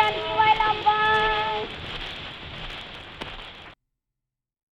Venezuela, paz.